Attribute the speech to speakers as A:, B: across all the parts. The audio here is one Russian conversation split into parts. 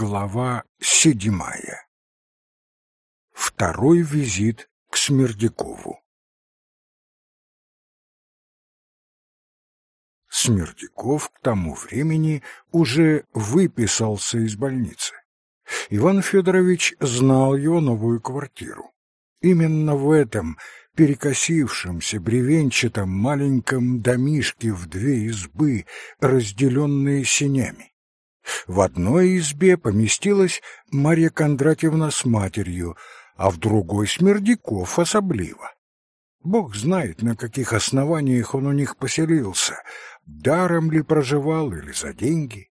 A: Глава седьмая. Второй визит к Смердякову. Смердяков к тому времени уже выписался из больницы. Иван Федорович знал его новую квартиру. Именно в этом перекосившемся бревенчатом маленьком домишке в две избы, разделенные сенями. В одной избе поместилась Марья Кондратьевна с матерью, а в другой Смердяков особливо. Бог знает, на каких основаниях он у них поселился, даром ли проживал или за деньги.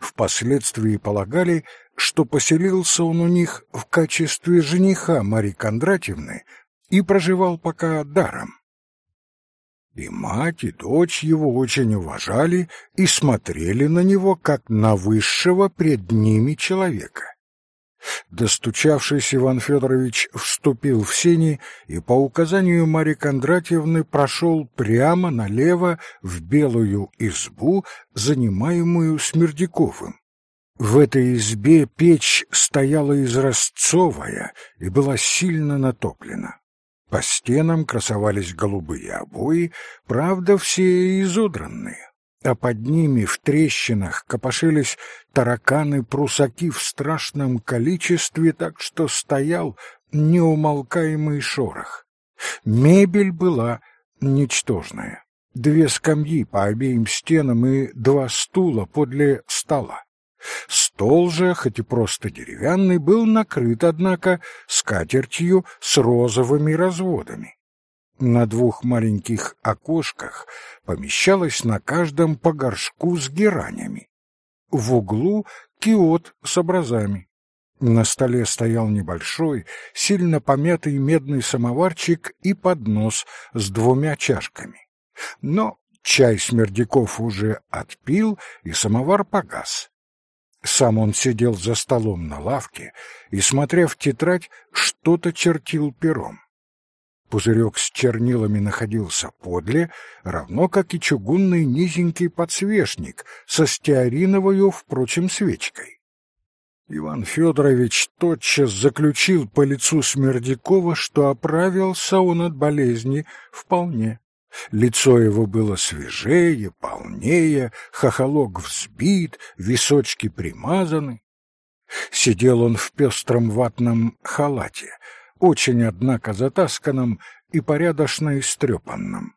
A: Впоследствии полагали, что поселился он у них в качестве жениха Марьи Кондратьевны и проживал пока даром. И мать, и дочь его очень уважали и смотрели на него, как на высшего пред ними человека. Достучавшись, Иван Федорович вступил в сени и по указанию Марьи Кондратьевны прошел прямо налево в белую избу, занимаемую Смердяковым. В этой избе печь стояла изразцовая и была сильно натоплена. По стенам красовались голубые обои, правда, все изодранные, а под ними в трещинах копошились тараканы-прусаки в страшном количестве, так что стоял неумолкаемый шорох. Мебель была ничтожная. Две скамьи по обеим стенам и два стула подле стола. Стол же, хоть и просто деревянный, был накрыт, однако, скатертью с розовыми разводами. На двух маленьких окошках помещалось на каждом по горшку с геранями. В углу киот с образами. На столе стоял небольшой, сильно помятый медный самоварчик и поднос с двумя чашками. Но чай Смердяков уже отпил, и самовар погас. Сам он сидел за столом на лавке и, смотря в тетрадь, что-то чертил пером. Пузырек с чернилами находился подле, равно как и чугунный низенький подсвечник со стеариновою, впрочем, свечкой. Иван Федорович тотчас заключил по лицу Смердякова, что оправился он от болезни вполне. Лицо его было свежее, полнее, хохолок взбит, височки примазаны. Сидел он в пестром ватном халате, очень, однако, затасканном и порядочно истрепанном.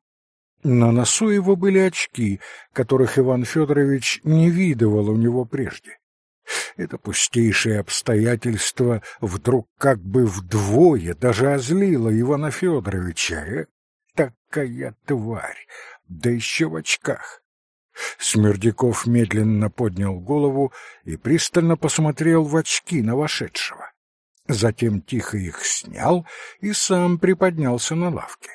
A: На носу его были очки, которых Иван Федорович не видывал у него прежде. Это пустейшее обстоятельство вдруг как бы вдвое даже озлило Ивана Федоровича такая тварь, да еще в очках. Смердяков медленно поднял голову и пристально посмотрел в очки на вошедшего. Затем тихо их снял и сам приподнялся на лавке.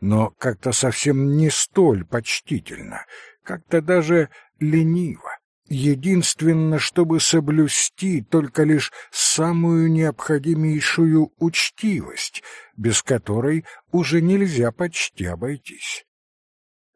A: Но как-то совсем не столь почтительно, как-то даже лениво единственно, чтобы соблюсти только лишь самую необходимейшую учтивость, без которой уже нельзя почти обойтись.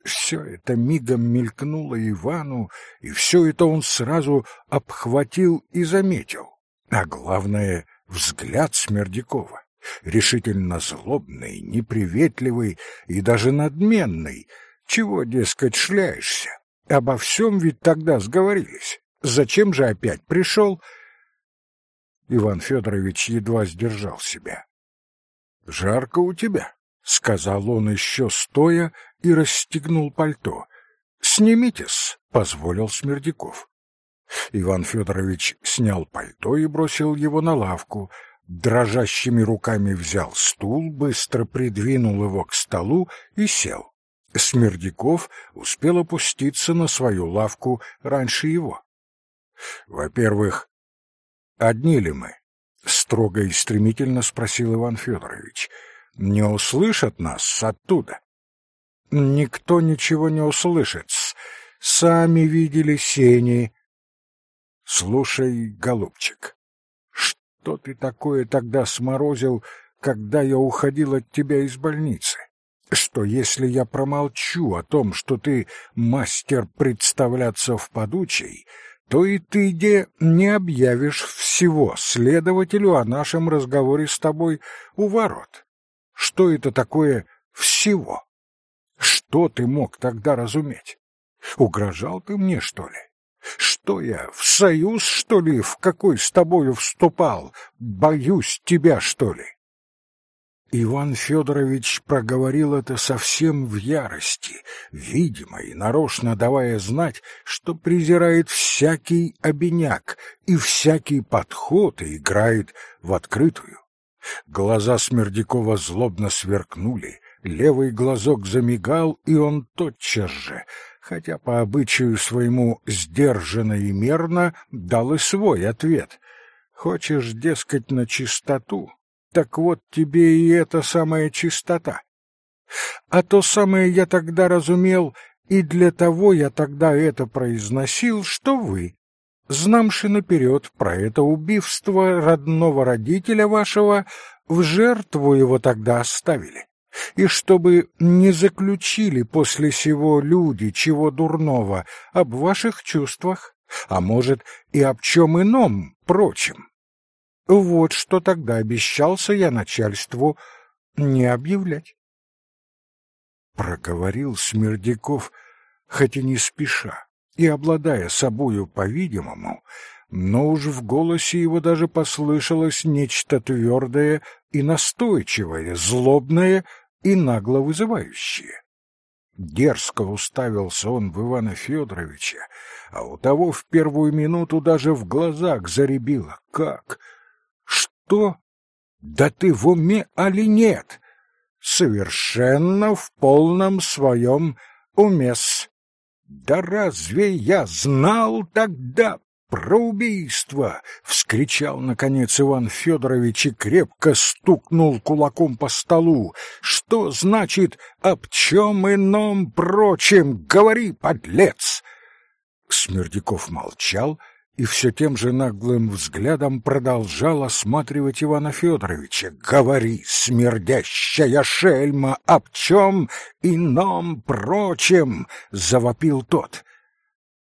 A: Все это мигом мелькнуло Ивану, и все это он сразу обхватил и заметил. А главное — взгляд Смердякова, решительно злобный, неприветливый и даже надменный. Чего, дескать, шляешься? Обо всем ведь тогда сговорились. Зачем же опять пришел? Иван Федорович едва сдержал себя. — Жарко у тебя, — сказал он еще стоя и расстегнул пальто. — Снимитесь, — позволил Смердяков. Иван Федорович снял пальто и бросил его на лавку, дрожащими руками взял стул, быстро придвинул его к столу и сел. Смердяков успел опуститься на свою лавку раньше его. Во-первых, одни ли мы? Строго и стремительно спросил Иван Федорович. Не услышат нас оттуда? Никто ничего не услышит. Сами видели сени. Слушай, голубчик, что ты такое тогда сморозил, когда я уходил от тебя из больницы? Что если я промолчу о том, что ты мастер представляться в подучей, то и ты, де, не объявишь всего следователю о нашем разговоре с тобой у ворот. Что это такое «всего»? Что ты мог тогда разуметь? Угрожал ты мне, что ли? Что я, в союз, что ли, в какой с тобою вступал? Боюсь тебя, что ли? Иван Федорович проговорил это совсем в ярости, видимо и нарочно давая знать, что презирает всякий обиняк и всякий подход и играет в открытую. Глаза Смердякова злобно сверкнули, левый глазок замигал, и он тотчас же, хотя по обычаю своему сдержанно и мерно, дал и свой ответ. «Хочешь, дескать, на чистоту? Так вот тебе и эта самая чистота. А то самое я тогда разумел, и для того я тогда это произносил, что вы, знамши наперед про это убийство родного родителя вашего, в жертву его тогда оставили. И чтобы не заключили после сего люди чего дурного об ваших чувствах, а может и об чем ином, прочем. Вот что тогда обещался я начальству не объявлять. Проговорил Смердяков, хоть и не спеша, и обладая собою, по-видимому, но уж в голосе его даже послышалось нечто твердое и настойчивое, злобное и нагло вызывающее. Дерзко уставился он в Ивана Федоровича, а у того в первую минуту даже в глазах заребило. Как? Что? Да ты в уме али нет? Совершенно в полном своем умес. Да разве я знал тогда про убийство? вскричал наконец Иван Федорович и крепко стукнул кулаком по столу. Что значит об чем ином прочем? Говори, подлец! Смердяков молчал и все тем же наглым взглядом продолжал осматривать Ивана Федоровича. «Говори, смердящая шельма, об чем ином прочем!» — завопил тот.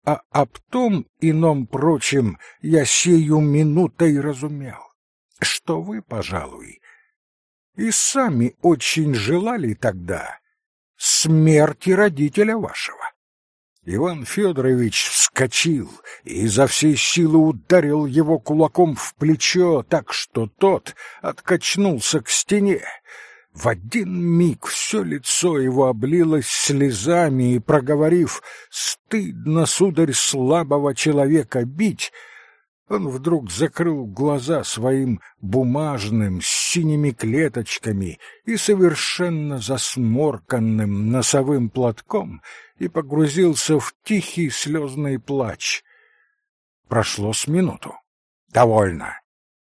A: «А об том ином прочем я сею минутой разумел, что вы, пожалуй, и сами очень желали тогда смерти родителя вашего. Иван Федорович вскочил и изо всей силы ударил его кулаком в плечо, так что тот откачнулся к стене. В один миг все лицо его облилось слезами, и, проговорив «Стыдно, сударь, слабого человека бить», он вдруг закрыл глаза своим бумажным, с синими клеточками и совершенно засморканным носовым платком и погрузился в тихий слезный плач. Прошло с минуту. «Довольно.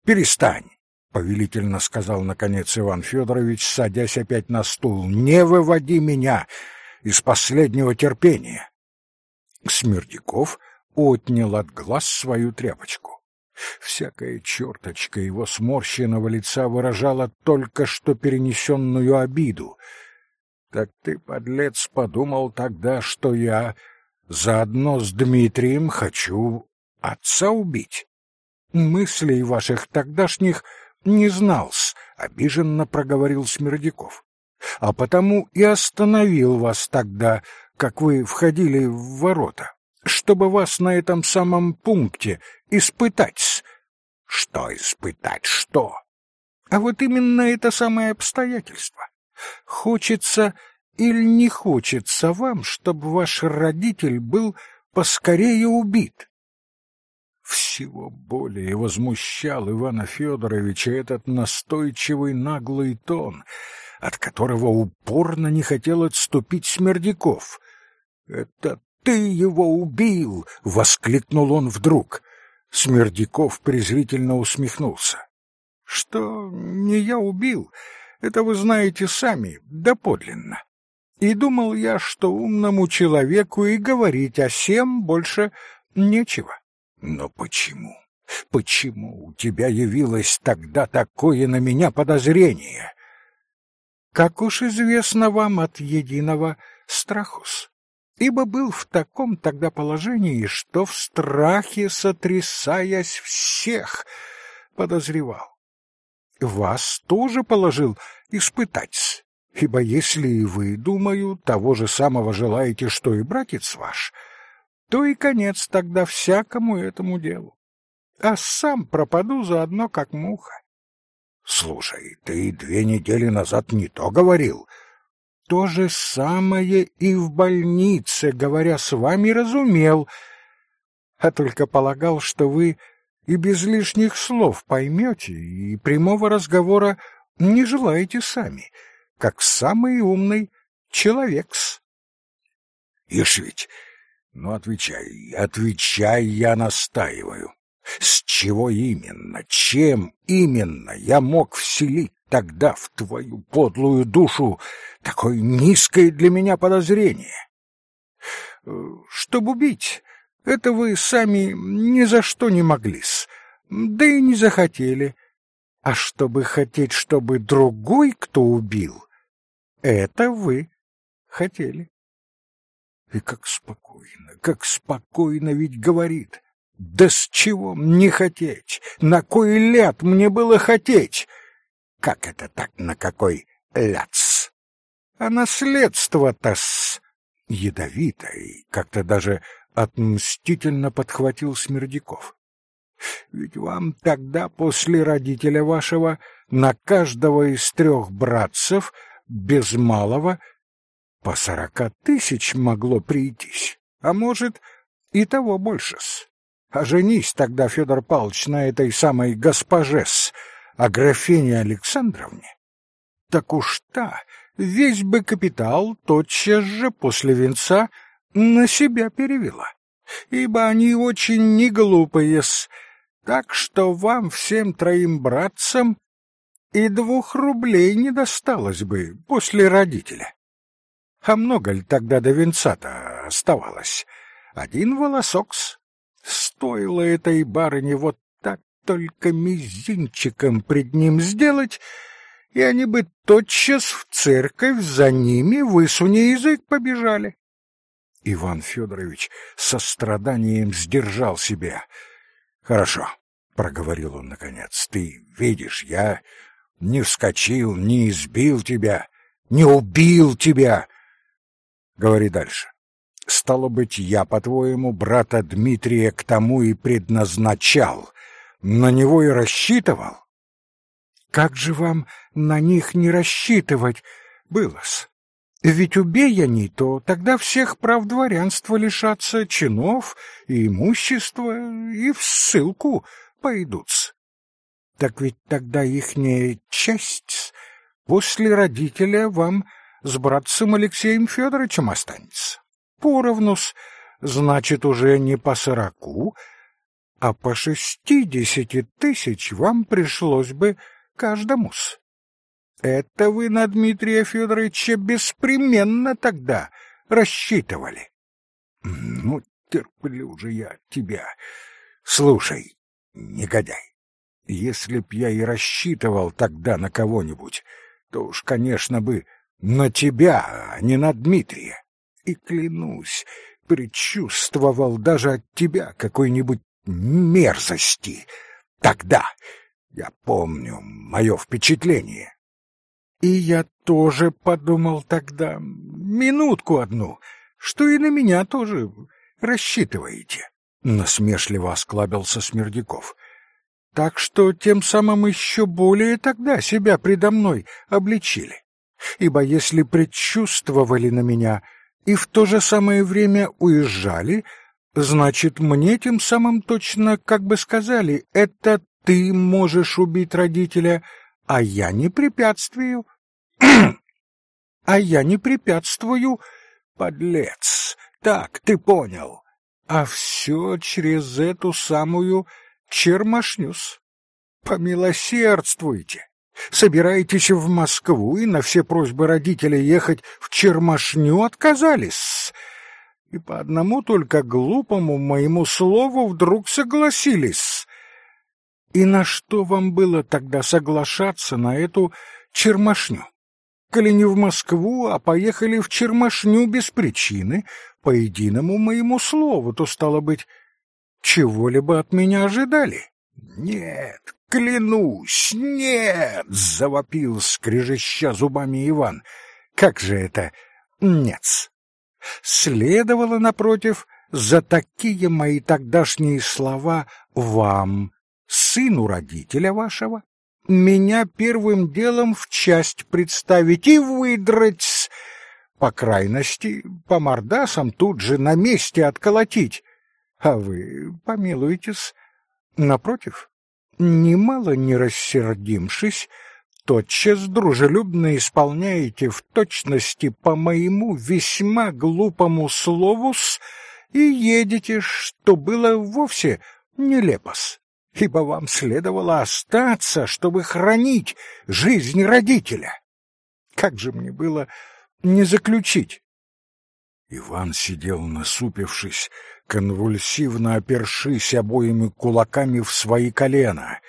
A: Перестань», — повелительно сказал, наконец, Иван Федорович, садясь опять на стул. «Не выводи меня из последнего терпения». Смердяков отнял от глаз свою тряпочку. Всякая черточка его сморщенного лица выражала только что перенесенную обиду. Так ты, подлец, подумал тогда, что я заодно с Дмитрием хочу отца убить? Мыслей ваших тогдашних не знал-с, обиженно проговорил Смердяков. А потому и остановил вас тогда, как вы входили в ворота, чтобы вас на этом самом пункте испытать. Что испытать, что? А вот именно это самое обстоятельство. Хочется или не хочется вам, чтобы ваш родитель был поскорее убит? Всего более возмущал Ивана Федоровича этот настойчивый наглый тон, от которого упорно не хотел отступить Смердяков. «Это ты его убил!» — воскликнул он вдруг. Смердяков презрительно усмехнулся. «Что не я убил, это вы знаете сами, доподлинно. И думал я, что умному человеку и говорить о сем больше нечего. Но почему? Почему у тебя явилось тогда такое на меня подозрение? Как уж известно вам от единого страхус. Ибо был в таком тогда положении, что в страхе, сотрясаясь всех, подозревал. Вас тоже положил испытать, ибо если и вы, думаю, того же самого желаете, что и братец ваш, то и конец тогда всякому этому делу. А сам пропаду заодно, как муха.
B: Слушай, ты две недели назад не то говорил,
A: то же самое и в больнице, говоря с вами, разумел, а только полагал, что вы и без лишних слов поймете, и прямого разговора не желаете сами, как самый умный человек-с.
B: Ишь ведь, ну отвечай, отвечай, я настаиваю. С чего именно, чем именно я мог вселить тогда в твою подлую душу такое низкое для меня подозрение?
A: Э, Чтобы убить, это вы сами ни за что не могли-с, да и не захотели. А чтобы хотеть, чтобы другой кто убил, это вы хотели.
B: И как спокойно, как спокойно ведь говорит. Да с чего мне хотеть? На кой ляд мне было хотеть? Как это так, на какой ляц?
A: А наследство-то-с...
B: Ядовито и как-то даже отмстительно подхватил Смердяков.
A: Ведь вам тогда, после родителя вашего, на каждого из трех братцев, без малого, по сорока тысяч могло прийтись, а может, и того больше-с. А женись тогда, Федор Павлович, на этой самой госпоже-с, а графине Александровне, так уж та весь бы капитал тотчас же после венца на себя перевела, ибо они очень неглупые-с, так что вам всем троим братцам и двух рублей не досталось бы после родителя. А много ли тогда до венца-то оставалось? Один волосок-с. Стоило этой барыне вот только мизинчиком пред ним сделать, и они бы тотчас в церковь за ними, высуни язык, побежали.
B: Иван Федорович со страданием сдержал себя. «Хорошо», — проговорил он наконец, — «ты видишь, я не вскочил, не избил тебя, не убил тебя». Говори дальше. Стало быть, я, по-твоему, брата Дмитрия к тому и предназначал, на него и рассчитывал?
A: Как же вам на них не рассчитывать было-с? Ведь убей они, то тогда всех прав дворянства лишатся чинов и имущества, и в ссылку пойдут-с. Так ведь тогда ихняя часть после родителя вам с братцем Алексеем Федоровичем останется. Поровну-с, значит, уже не по сороку, а по шестидесяти тысяч вам пришлось бы каждому-с. Это вы на Дмитрия Федоровича беспременно тогда рассчитывали.
B: Ну, терплю же я тебя. Слушай, негодяй, если б я и рассчитывал тогда на кого-нибудь, то уж, конечно, бы на тебя, а не на Дмитрия. И клянусь, предчувствовал даже от тебя какой-нибудь мерзости. Тогда я помню мое впечатление.
A: И я тоже подумал тогда, минутку одну, что и на меня тоже рассчитываете. Насмешливо осклабился Смердяков. Так что тем самым еще более тогда себя предо мной обличили. Ибо если предчувствовали на меня и в то же самое время уезжали, значит, мне тем самым точно как бы сказали, это ты можешь убить родителя, а я не препятствую. а я не препятствую, подлец. Так, ты понял. А все через эту самую чермашнюс. Помилосердствуйте. Собираетесь в Москву и на все просьбы родителей ехать в Чермашню отказались. И по одному только глупому моему слову вдруг согласились. И на что вам было тогда соглашаться на эту чермашню? коли не в Москву, а поехали в Чермашню без причины, по единому моему слову, то, стало быть, чего-либо от меня ожидали? Нет, клянусь, нет, завопил, скрежеща зубами Иван. Как же это нет? Следовало, напротив, за такие мои тогдашние слова вам, сыну родителя вашего, меня первым делом в часть представить и выдрать, по крайности, по мордасам тут же на месте отколотить. А вы, помилуйтесь, напротив, немало не рассердимшись, тотчас дружелюбно исполняете в точности по моему весьма глупому слову-с и едете, что было вовсе нелепос ибо вам следовало остаться, чтобы хранить жизнь родителя. Как же мне было не заключить? Иван сидел насупившись, конвульсивно опершись обоими кулаками в свои колена.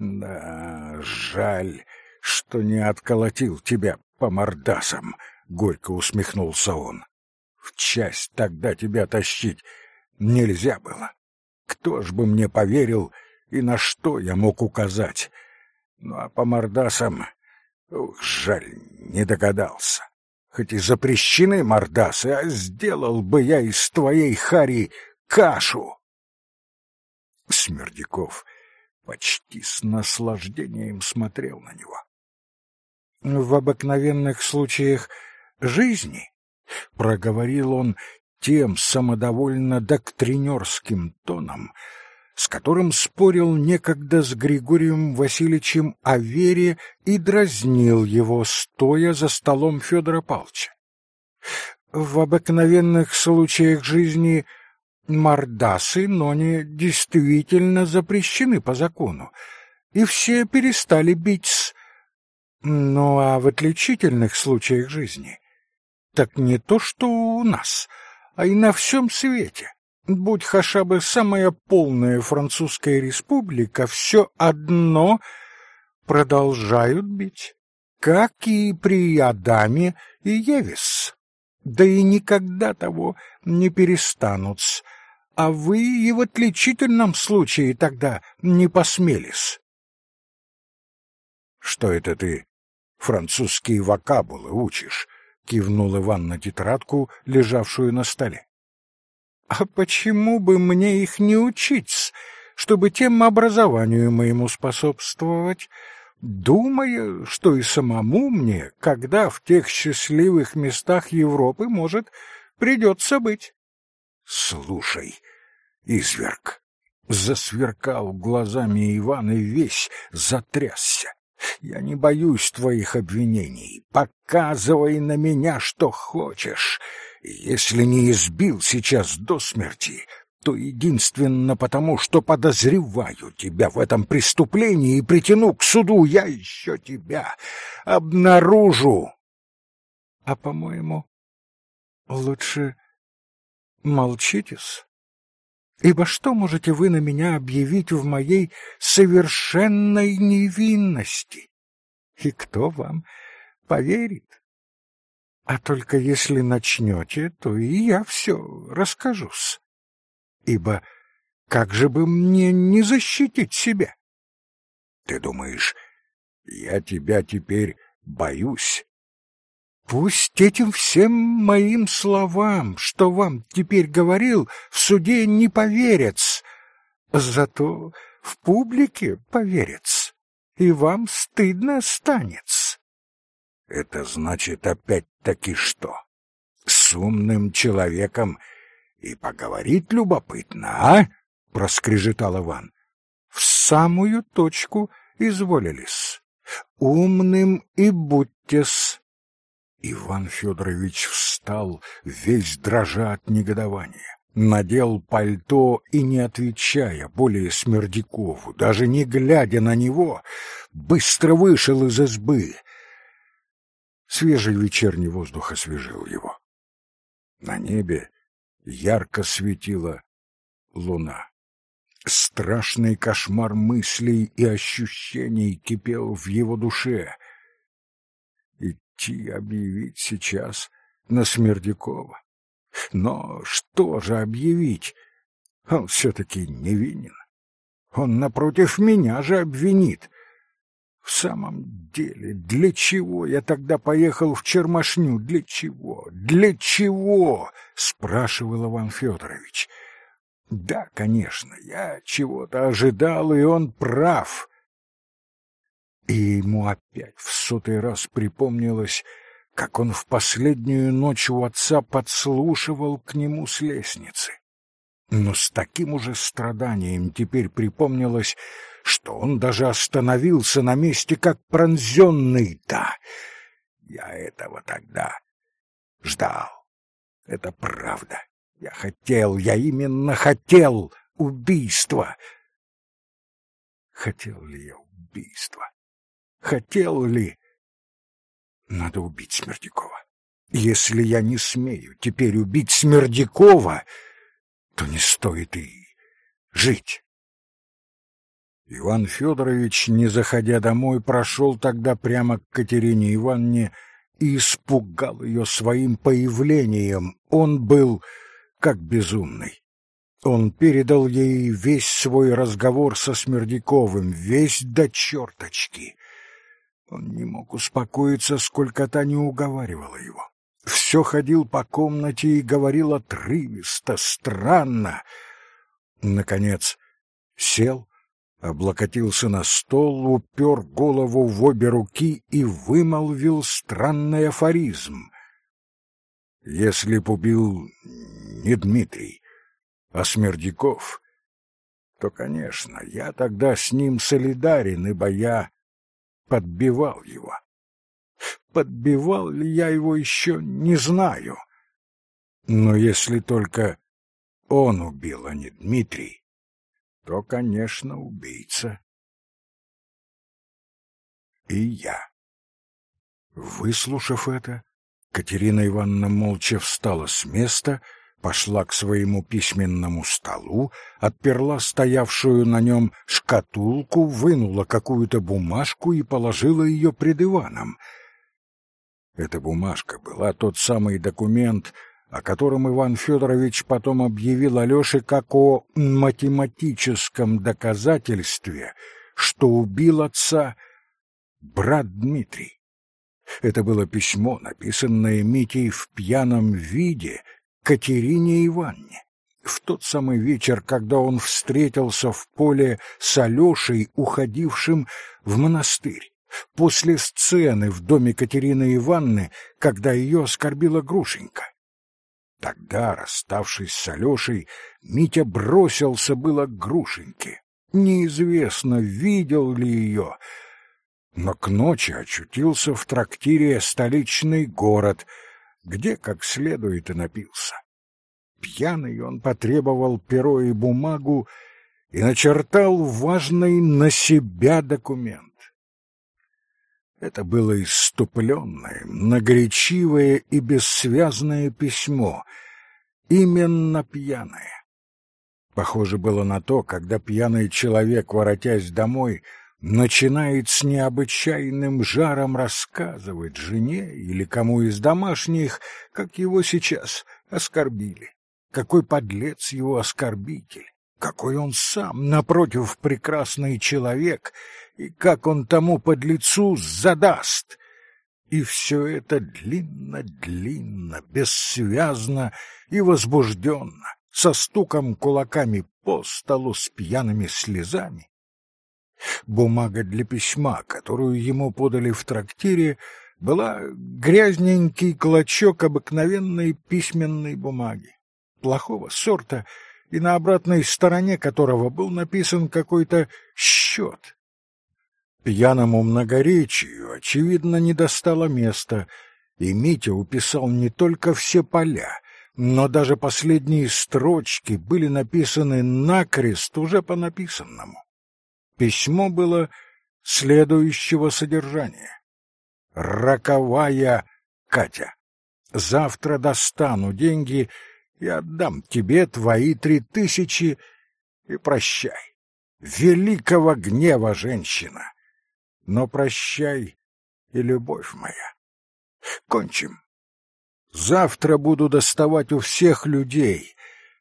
A: Да, жаль, что не отколотил тебя по мордасам, горько усмехнулся он. В часть тогда тебя тащить нельзя было. Кто ж бы мне поверил, и на что я мог указать. Ну а по мордасам, ух, жаль, не догадался. Хоть и запрещены мордасы, а сделал бы я из твоей хари кашу. Смердяков почти с наслаждением смотрел на него. В обыкновенных случаях жизни, проговорил он тем самодовольно доктринерским тоном, с которым спорил некогда с Григорием Васильевичем о вере и дразнил его, стоя за столом Федора Павловича. В обыкновенных случаях жизни мордасы, но не действительно запрещены по закону, и все перестали бить Ну а в отличительных случаях жизни так не то, что у нас, а и на всем свете будь хаша бы самая полная французская республика, все одно продолжают бить, как и при Адаме и Евис. Да и никогда того не перестанут, а вы и в отличительном случае тогда не посмелись. Что это ты французские вокабулы учишь? кивнул Иван на тетрадку, лежавшую на столе. А почему бы мне их не учить, чтобы тем образованию моему способствовать, думая, что и самому мне, когда в тех счастливых местах Европы, может, придется быть? Слушай, изверг, засверкал глазами Иван и весь затрясся. Я не боюсь твоих обвинений. Показывай на меня, что хочешь. Если не избил сейчас до смерти, то единственно потому, что подозреваю тебя в этом преступлении и притяну к суду, я еще тебя обнаружу. А, по-моему, лучше молчитесь. Ибо что можете вы на меня объявить в моей совершенной невинности? И кто вам поверит? А только если начнете, то и я все расскажусь. Ибо как же бы мне не защитить себя? Ты думаешь, я тебя теперь боюсь? Пусть этим всем моим словам, что вам теперь говорил, в суде не поверят, зато в публике поверят, и вам стыдно станет. Это значит опять-таки что? С умным человеком и поговорить любопытно, а? проскрежетал Иван. В самую точку изволились. Умным и будьте-с. Иван Федорович встал, весь дрожа от негодования. Надел пальто и, не отвечая более Смердякову, даже не глядя на него, быстро вышел из избы, Свежий вечерний воздух освежил его. На небе ярко светила луна. Страшный кошмар мыслей и ощущений кипел в его душе. Идти объявить сейчас на Смердякова. Но что же объявить? Он все-таки невинен. Он напротив меня же обвинит. В самом деле, для чего я тогда поехал в Чермашню? Для чего? Для чего? спрашивал Иван Федорович. Да, конечно, я чего-то ожидал, и он прав. И ему опять в сотый раз припомнилось, как он в последнюю ночь у отца подслушивал к нему с лестницы. Но с таким уже страданием теперь припомнилось, что он даже остановился на месте, как пронзенный. Да, я этого тогда ждал. Это правда. Я хотел, я именно хотел убийства. Хотел ли я убийства? Хотел ли? Надо убить Смердякова. Если я не смею теперь убить Смердякова, то не стоит и жить. Иван Федорович, не заходя домой, прошел тогда прямо к Катерине Ивановне и испугал ее своим появлением. Он был как безумный. Он передал ей весь свой разговор со Смердяковым, весь до черточки. Он не мог успокоиться, сколько та не уговаривала его. Все ходил по комнате и говорил отрывисто, странно. Наконец сел, облокотился на стол, упер голову в обе руки и вымолвил странный афоризм. Если б убил не Дмитрий, а Смердяков, то, конечно, я тогда с ним солидарен, ибо я подбивал его. Подбивал ли я его еще, не знаю. Но если только он убил, а не Дмитрий, то, конечно, убийца. И я. Выслушав это, Катерина Ивановна молча встала с места, пошла к своему письменному столу, отперла стоявшую на нем шкатулку, вынула какую-то бумажку и положила ее пред Иваном. Эта бумажка была тот самый документ, о котором Иван Федорович потом объявил Алёше как о математическом доказательстве, что убил отца брат Дмитрий. Это было письмо, написанное Митей в пьяном виде Катерине Ивановне. В тот самый вечер, когда он встретился в поле с Алешей, уходившим в монастырь, после сцены в доме Катерины Ивановны, когда ее оскорбила Грушенька. Тогда, расставшись с Алешей, Митя бросился было к Грушеньке. Неизвестно, видел ли ее, но к ночи очутился в трактире «Столичный город», где как следует и напился. Пьяный он потребовал перо и бумагу и начертал важный на себя документ. Это было иступленное, многоречивое и бессвязное письмо, именно пьяное. Похоже было на то, когда пьяный человек, воротясь домой, начинает с необычайным жаром рассказывать жене или кому из домашних, как его сейчас оскорбили, какой подлец его оскорбитель, какой он сам, напротив, прекрасный человек и как он тому подлецу задаст. И все это длинно-длинно, бессвязно и возбужденно, со стуком кулаками по столу с пьяными слезами. Бумага для письма, которую ему подали в трактире, была грязненький клочок обыкновенной письменной бумаги, плохого сорта, и на обратной стороне которого был написан какой-то счет, Пьяному многоречию, очевидно, не достало места, и Митя уписал не только все поля, но даже последние строчки были написаны накрест уже по написанному. Письмо было следующего содержания. «Роковая Катя, завтра достану деньги и отдам тебе твои три тысячи и прощай. Великого гнева женщина!» но прощай и любовь моя. Кончим. Завтра буду доставать у всех людей,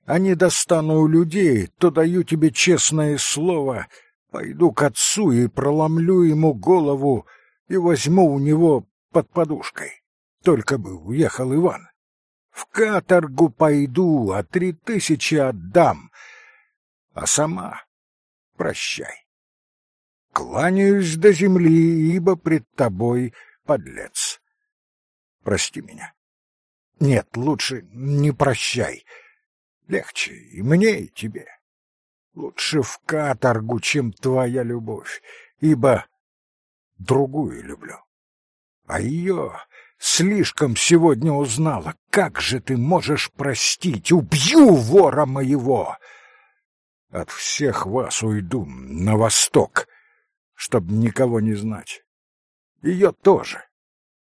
A: а не достану у людей, то даю тебе честное слово, пойду к отцу и проломлю ему голову и возьму у него под подушкой. Только бы уехал Иван. В каторгу пойду, а три тысячи отдам. А сама прощай. Кланяюсь до земли, ибо пред тобой подлец. Прости меня. Нет, лучше не прощай. Легче и мне, и тебе. Лучше в каторгу, чем твоя любовь, ибо другую люблю. А ее слишком сегодня узнала. Как же ты можешь простить? Убью вора моего! От всех вас уйду на восток, чтоб никого не знать. Ее тоже,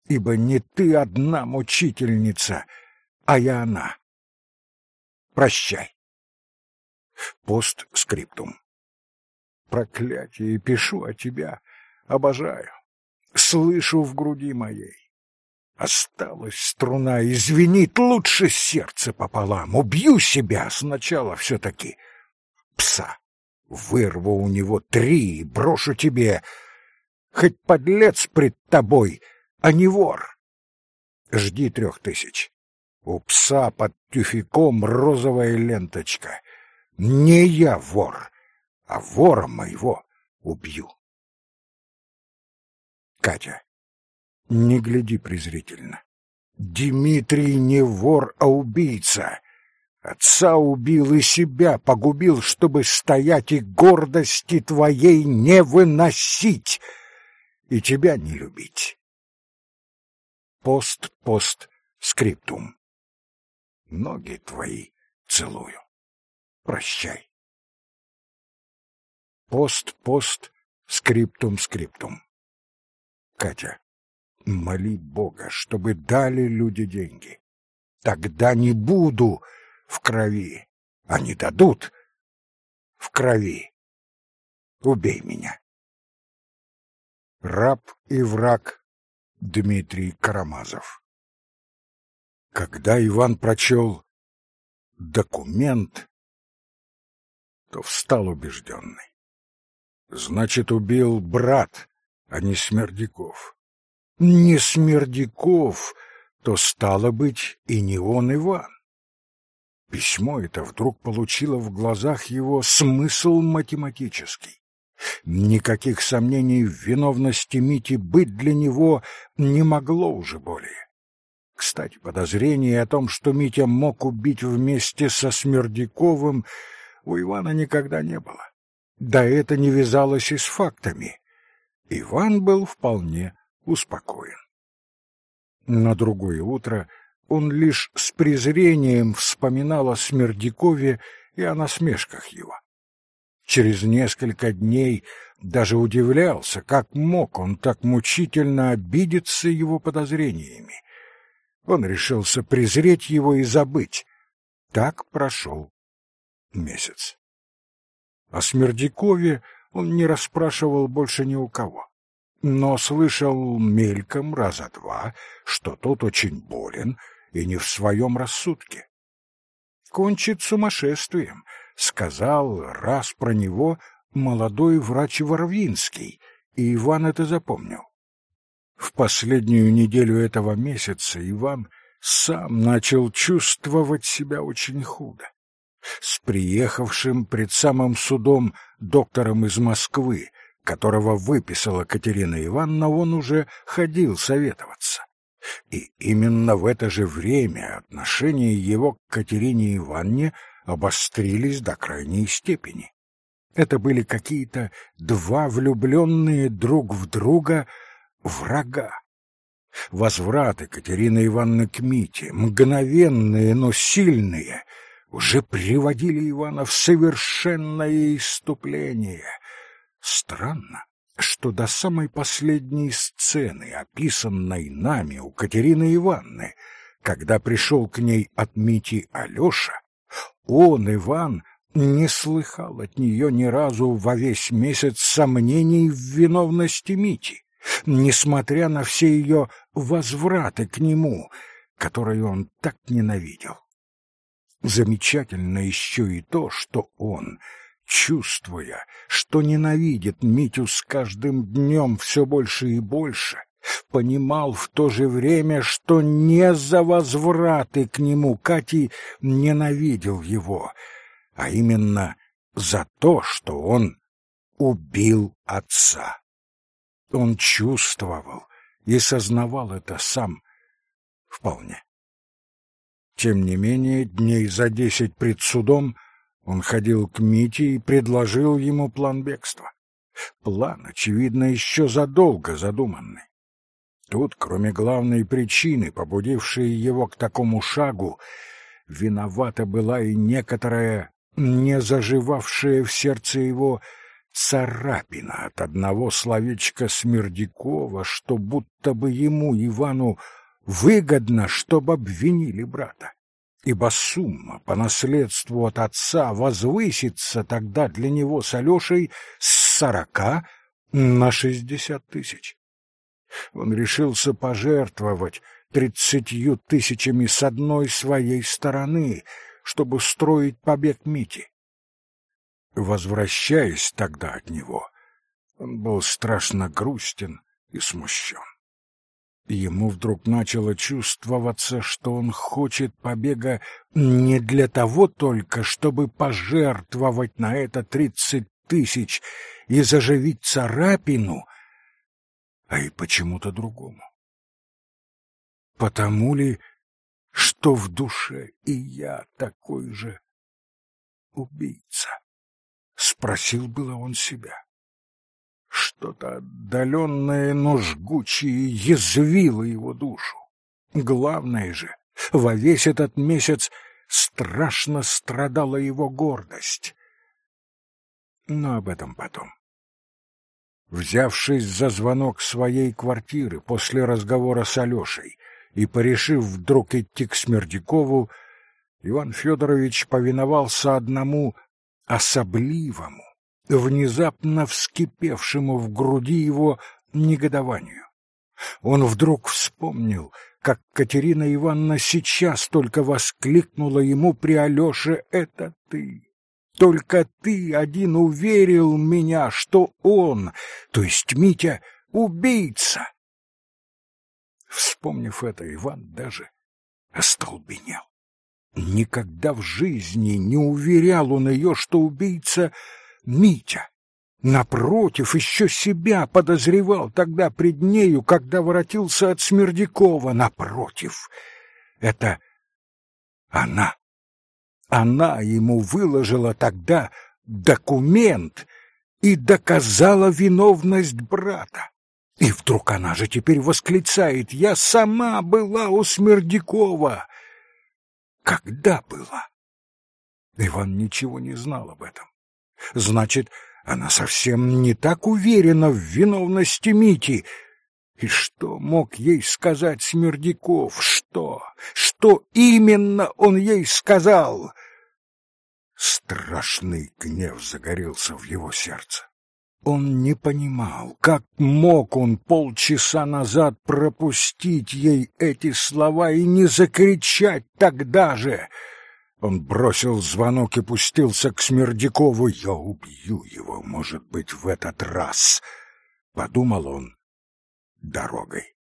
A: ибо не ты одна мучительница, а я она. Прощай. Постскриптум. Проклятие, пишу о тебя, обожаю. Слышу в груди моей. Осталась струна, извинит, лучше сердце пополам. Убью себя сначала все-таки. Пса. Вырву у него три и брошу тебе. Хоть подлец пред тобой, а не вор. Жди трех тысяч. У пса под тюфяком розовая ленточка. Не я вор, а вора моего убью. Катя, не гляди презрительно. Дмитрий не вор, а убийца. Отца убил и себя погубил, чтобы стоять и гордости твоей не выносить и тебя не любить. Пост-пост скриптум. Ноги твои целую прощай. Пост-пост, скриптум-скриптум. Катя, моли Бога, чтобы дали люди деньги. Тогда не буду в крови. Они дадут в крови. Убей меня. Раб и враг Дмитрий Карамазов. Когда Иван прочел документ, то встал убежденный. Значит, убил брат, а не Смердяков. Не Смердяков, то стало быть и не он Иван. Письмо это вдруг получило в глазах его смысл математический. Никаких сомнений в виновности Мити быть для него не могло уже более. Кстати, подозрение о том, что Митя мог убить вместе со Смердяковым, у Ивана никогда не было. Да это не вязалось и с фактами. Иван был вполне успокоен. На другое утро он лишь с презрением вспоминал о Смердякове и о насмешках его. Через несколько дней даже удивлялся, как мог он так мучительно обидеться его подозрениями. Он решился презреть его и забыть. Так прошел месяц. О Смердякове он не расспрашивал больше ни у кого, но слышал мельком раза два, что тот очень болен и не в своем рассудке. «Кончит сумасшествием», — сказал раз про него молодой врач Ворвинский, и Иван это запомнил. В последнюю неделю этого месяца Иван сам начал чувствовать себя очень худо с приехавшим пред самым судом доктором из Москвы, которого выписала Катерина Ивановна, он уже ходил советоваться. И именно в это же время отношения его к Катерине Ивановне обострились до крайней степени. Это были какие-то два влюбленные друг в друга врага. Возвраты Катерины Ивановны к Мите, мгновенные, но сильные, уже приводили Ивана в совершенное иступление. Странно, что до самой последней сцены, описанной нами у Катерины Ивановны, когда пришел к ней от Мити Алеша, он, Иван, не слыхал от нее ни разу во весь месяц сомнений в виновности Мити. несмотря на все ее возвраты к нему, которые он так ненавидел. Замечательно еще и то, что он, чувствуя, что ненавидит Митю с каждым днем все больше и больше, понимал в то же время, что не за возвраты к нему Кати ненавидел его, а именно за то, что он убил отца. Он чувствовал и сознавал это сам вполне. Тем не менее, дней за десять пред судом он ходил к Мите и предложил ему план бегства. План, очевидно, еще задолго задуманный. Тут, кроме главной причины, побудившей его к такому шагу, виновата была и некоторая, не заживавшая в сердце его, царапина от одного словечка Смердякова, что будто бы ему, Ивану, выгодно, чтобы обвинили брата. Ибо сумма по наследству от отца возвысится тогда для него с Алешей с сорока на шестьдесят тысяч он решился пожертвовать тридцатью тысячами с одной своей стороны, чтобы строить побег Мити. Возвращаясь тогда от него, он был страшно грустен и смущен. Ему вдруг начало чувствоваться, что он хочет побега не для того только, чтобы пожертвовать на это тридцать тысяч и заживить царапину — а и почему-то другому. Потому ли, что в душе и я такой же убийца? Спросил было он себя. Что-то отдаленное, но жгучее язвило его душу. Главное же, во весь этот месяц страшно страдала его гордость. Но об этом потом. Взявшись за звонок своей квартиры после разговора с Алешей и порешив вдруг идти к Смердякову, Иван Федорович повиновался одному особливому, внезапно вскипевшему в груди его негодованию. Он вдруг вспомнил, как Катерина Ивановна сейчас только воскликнула ему при Алёше «Это ты!» Только ты один уверил меня, что он, то есть Митя, убийца. Вспомнив это, Иван даже остолбенел. Никогда в жизни не уверял он ее, что убийца Митя. Напротив, еще себя подозревал тогда пред нею, когда воротился от Смердякова. Напротив, это она она ему выложила тогда документ и доказала виновность брата. И вдруг она же теперь восклицает, «Я сама была у Смердякова». Когда была? Иван ничего не знал об этом. Значит, она совсем не так уверена в виновности Мити, и что мог ей сказать Смердяков? Что? Что именно он ей сказал? Страшный гнев загорелся в его сердце. Он не понимал, как мог он полчаса назад пропустить ей эти слова и не закричать тогда же. Он бросил звонок и пустился к Смердякову. «Я убью его, может быть, в этот раз», — подумал он дорогой.